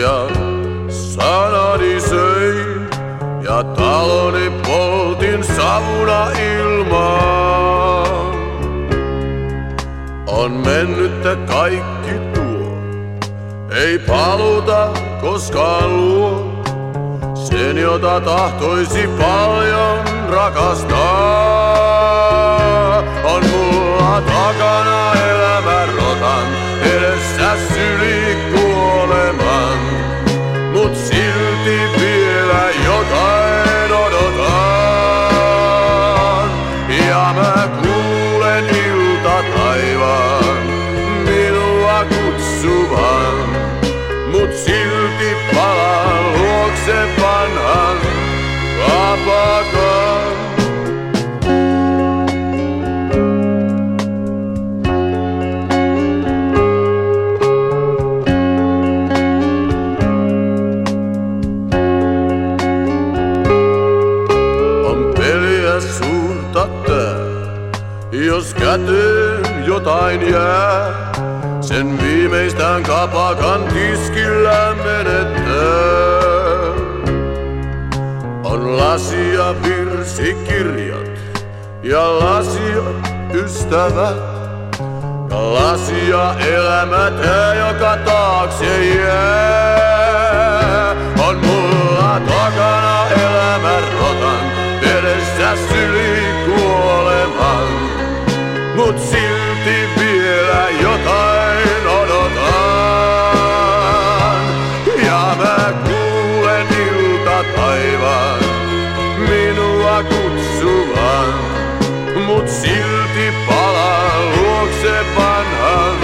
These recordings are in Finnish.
ja sanani söi. Ja taloni poltin savuna ilmaan. On mennyttä kaikki tuo, ei paluta koskaan luo. Sen, jota tahtoisi paljon rakastaa. Luokse vanhan tää, jos käteen jotain jää. Sen viimeistään kapakan tiskillä menettää. On lasia virsikirjat ja lasia ystävät. Ja lasia elämä tää, joka taakse jää. On mulla takana elämän rotan, edessä syli kuoleman. Mut silti vielä jotain kutsuvan. Mut silti palaan luokse vanhan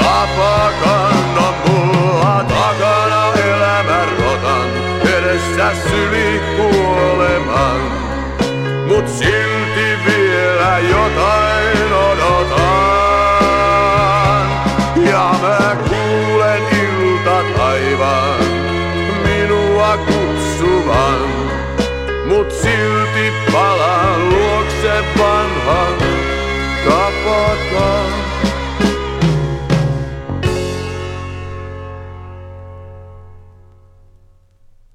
kapakan. On mulla takana elämän rotan, edessä syli kuoleman. Mut silti